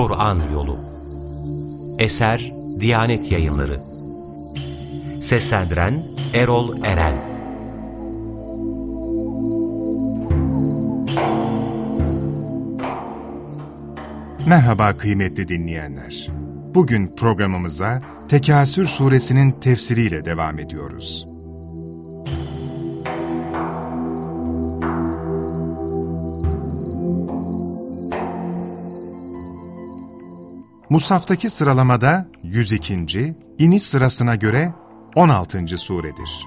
Kur'an Yolu Eser Diyanet Yayınları Seslendiren Erol Eren Merhaba kıymetli dinleyenler. Bugün programımıza Tekasür suresinin tefsiriyle devam ediyoruz. Musaftaki sıralamada 102. iniş sırasına göre 16. suredir.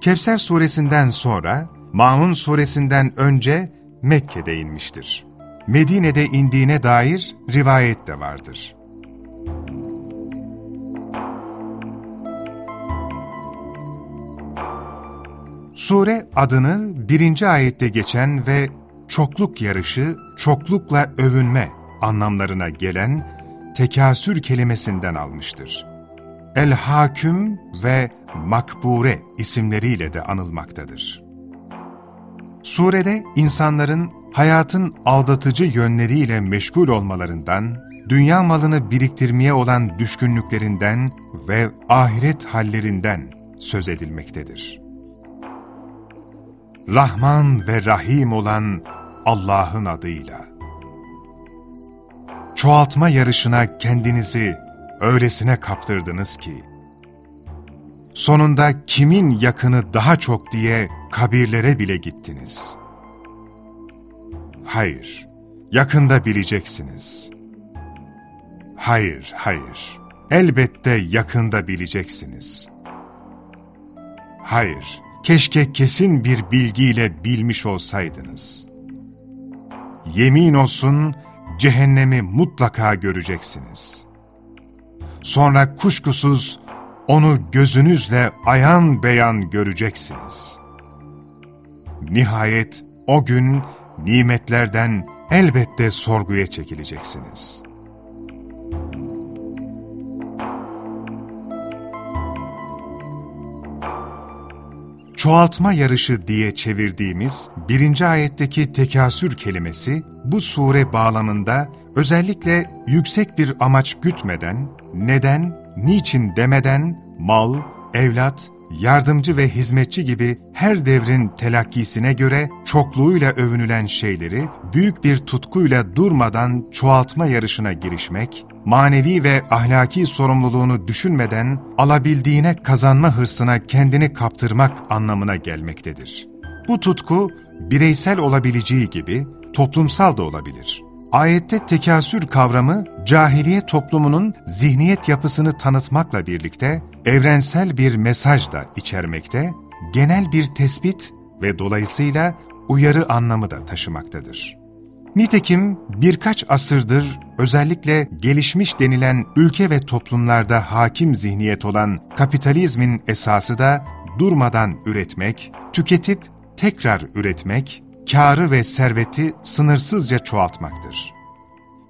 Kevser suresinden sonra Maun suresinden önce Mekke'de inmiştir. Medine'de indiğine dair rivayet de vardır. Sure adını birinci ayette geçen ve çokluk yarışı, çoklukla övünme anlamlarına gelen tekasür kelimesinden almıştır. El-Haküm ve Makbure isimleriyle de anılmaktadır. Surede insanların hayatın aldatıcı yönleriyle meşgul olmalarından, dünya malını biriktirmeye olan düşkünlüklerinden ve ahiret hallerinden söz edilmektedir. Rahman ve Rahim olan Allah'ın adıyla çoğaltma yarışına kendinizi öylesine kaptırdınız ki, sonunda kimin yakını daha çok diye kabirlere bile gittiniz. Hayır, yakında bileceksiniz. Hayır, hayır, elbette yakında bileceksiniz. Hayır, keşke kesin bir bilgiyle bilmiş olsaydınız. Yemin olsun, cehennemi mutlaka göreceksiniz. Sonra kuşkusuz onu gözünüzle ayan beyan göreceksiniz. Nihayet o gün nimetlerden elbette sorguya çekileceksiniz.'' Çoğaltma yarışı diye çevirdiğimiz birinci ayetteki tekasür kelimesi bu sure bağlamında özellikle yüksek bir amaç gütmeden, neden, niçin demeden mal, evlat, yardımcı ve hizmetçi gibi her devrin telakkisine göre çokluğuyla övünülen şeyleri büyük bir tutkuyla durmadan çoğaltma yarışına girişmek, manevi ve ahlaki sorumluluğunu düşünmeden alabildiğine kazanma hırsına kendini kaptırmak anlamına gelmektedir. Bu tutku bireysel olabileceği gibi toplumsal da olabilir. Ayette tekasür kavramı cahiliye toplumunun zihniyet yapısını tanıtmakla birlikte evrensel bir mesaj da içermekte, genel bir tespit ve dolayısıyla uyarı anlamı da taşımaktadır. Nitekim birkaç asırdır özellikle gelişmiş denilen ülke ve toplumlarda hakim zihniyet olan kapitalizmin esası da durmadan üretmek, tüketip tekrar üretmek, karı ve serveti sınırsızca çoğaltmaktır.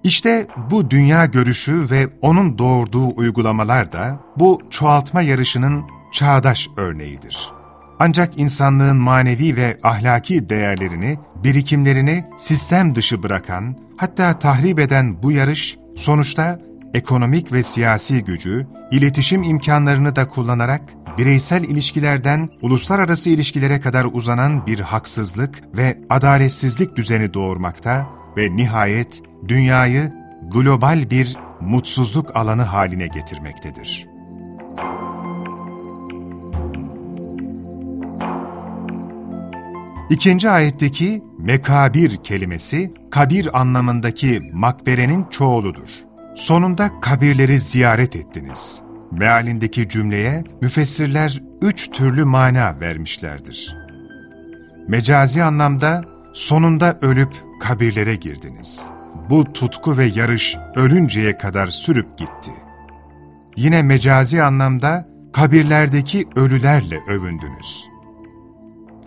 İşte bu dünya görüşü ve onun doğurduğu uygulamalar da bu çoğaltma yarışının çağdaş örneğidir. Ancak insanlığın manevi ve ahlaki değerlerini, birikimlerini sistem dışı bırakan, hatta tahrip eden bu yarış, sonuçta ekonomik ve siyasi gücü, iletişim imkanlarını da kullanarak bireysel ilişkilerden uluslararası ilişkilere kadar uzanan bir haksızlık ve adaletsizlik düzeni doğurmakta ve nihayet dünyayı global bir mutsuzluk alanı haline getirmektedir. İkinci ayetteki mekabir kelimesi, kabir anlamındaki makberenin çoğuludur. Sonunda kabirleri ziyaret ettiniz. Mealindeki cümleye müfessirler üç türlü mana vermişlerdir. Mecazi anlamda sonunda ölüp kabirlere girdiniz. Bu tutku ve yarış ölünceye kadar sürüp gitti. Yine mecazi anlamda kabirlerdeki ölülerle övündünüz.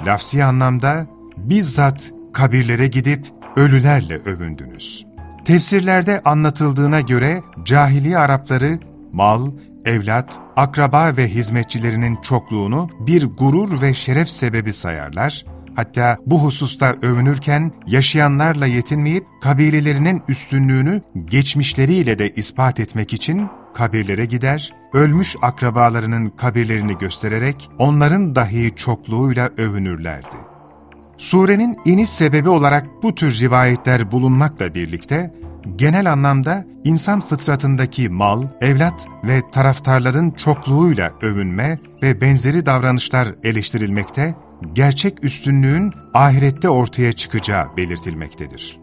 Lafsi anlamda bizzat kabirlere gidip ölülerle övündünüz. Tefsirlerde anlatıldığına göre cahiliye Arapları mal, evlat, akraba ve hizmetçilerinin çokluğunu bir gurur ve şeref sebebi sayarlar, Hatta bu hususta övünürken yaşayanlarla yetinmeyip kabilelerinin üstünlüğünü geçmişleriyle de ispat etmek için kabirlere gider, ölmüş akrabalarının kabirlerini göstererek onların dahi çokluğuyla övünürlerdi. Surenin iniş sebebi olarak bu tür rivayetler bulunmakla birlikte, genel anlamda insan fıtratındaki mal, evlat ve taraftarların çokluğuyla övünme ve benzeri davranışlar eleştirilmekte, gerçek üstünlüğün ahirette ortaya çıkacağı belirtilmektedir.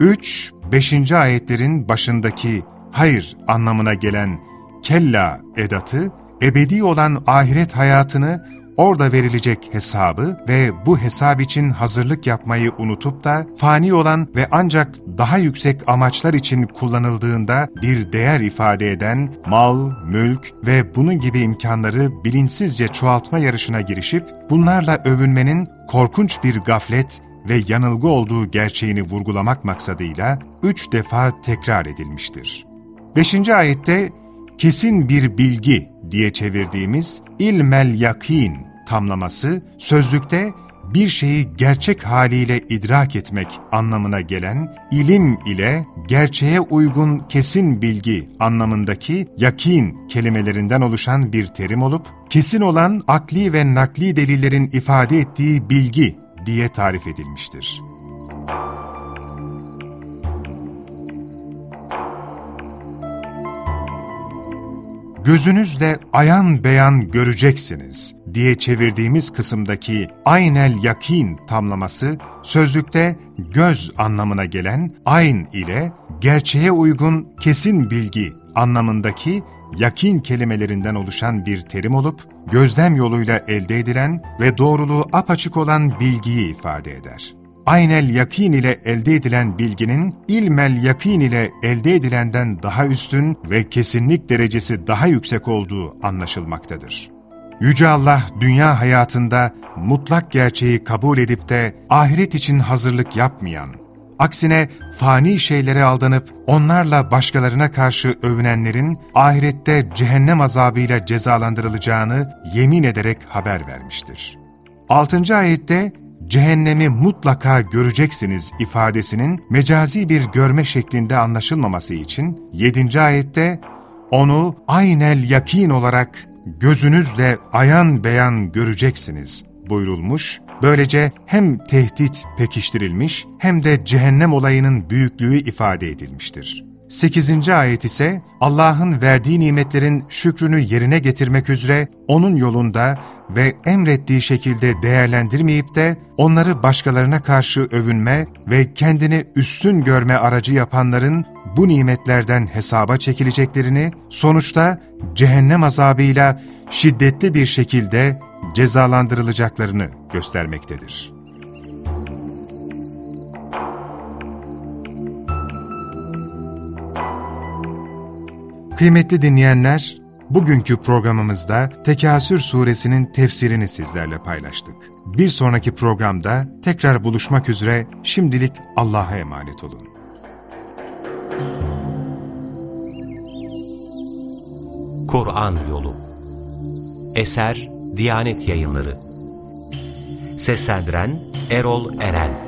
3, 5. ayetlerin başındaki hayır anlamına gelen kella edatı, ebedi olan ahiret hayatını, orada verilecek hesabı ve bu hesap için hazırlık yapmayı unutup da fani olan ve ancak daha yüksek amaçlar için kullanıldığında bir değer ifade eden mal, mülk ve bunun gibi imkanları bilinçsizce çoğaltma yarışına girişip bunlarla övünmenin korkunç bir gaflet ve yanılgı olduğu gerçeğini vurgulamak maksadıyla üç defa tekrar edilmiştir. Beşinci ayette kesin bir bilgi diye çevirdiğimiz ilmel yakin tamlaması sözlükte bir şeyi gerçek haliyle idrak etmek anlamına gelen ilim ile gerçeğe uygun kesin bilgi anlamındaki yakin kelimelerinden oluşan bir terim olup, kesin olan akli ve nakli delillerin ifade ettiği bilgi diye tarif edilmiştir. Gözünüzle ayan beyan göreceksiniz diye çevirdiğimiz kısımdaki aynel yakin tamlaması sözlükte göz anlamına gelen ayn ile gerçeğe uygun kesin bilgi anlamındaki yakin kelimelerinden oluşan bir terim olup, gözlem yoluyla elde edilen ve doğruluğu apaçık olan bilgiyi ifade eder. Aynel yakin ile elde edilen bilginin ilmel yakin ile elde edilenden daha üstün ve kesinlik derecesi daha yüksek olduğu anlaşılmaktadır. Yüce Allah dünya hayatında mutlak gerçeği kabul edip de ahiret için hazırlık yapmayan, Aksine fani şeylere aldanıp onlarla başkalarına karşı övünenlerin ahirette cehennem azabıyla cezalandırılacağını yemin ederek haber vermiştir. 6. ayette cehennemi mutlaka göreceksiniz ifadesinin mecazi bir görme şeklinde anlaşılmaması için 7. ayette onu aynel yakin olarak gözünüzle ayan beyan göreceksiniz buyurulmuş Böylece hem tehdit pekiştirilmiş hem de cehennem olayının büyüklüğü ifade edilmiştir. 8. ayet ise Allah'ın verdiği nimetlerin şükrünü yerine getirmek üzere onun yolunda ve emrettiği şekilde değerlendirmeyip de onları başkalarına karşı övünme ve kendini üstün görme aracı yapanların bu nimetlerden hesaba çekileceklerini, sonuçta cehennem azabıyla şiddetli bir şekilde cezalandırılacaklarını göstermektedir. Kıymetli dinleyenler, bugünkü programımızda Tekasür suresinin tefsirini sizlerle paylaştık. Bir sonraki programda tekrar buluşmak üzere şimdilik Allah'a emanet olun. Kur'an Yolu Eser Diyanet Yayınları. Seslendiren Erol Eren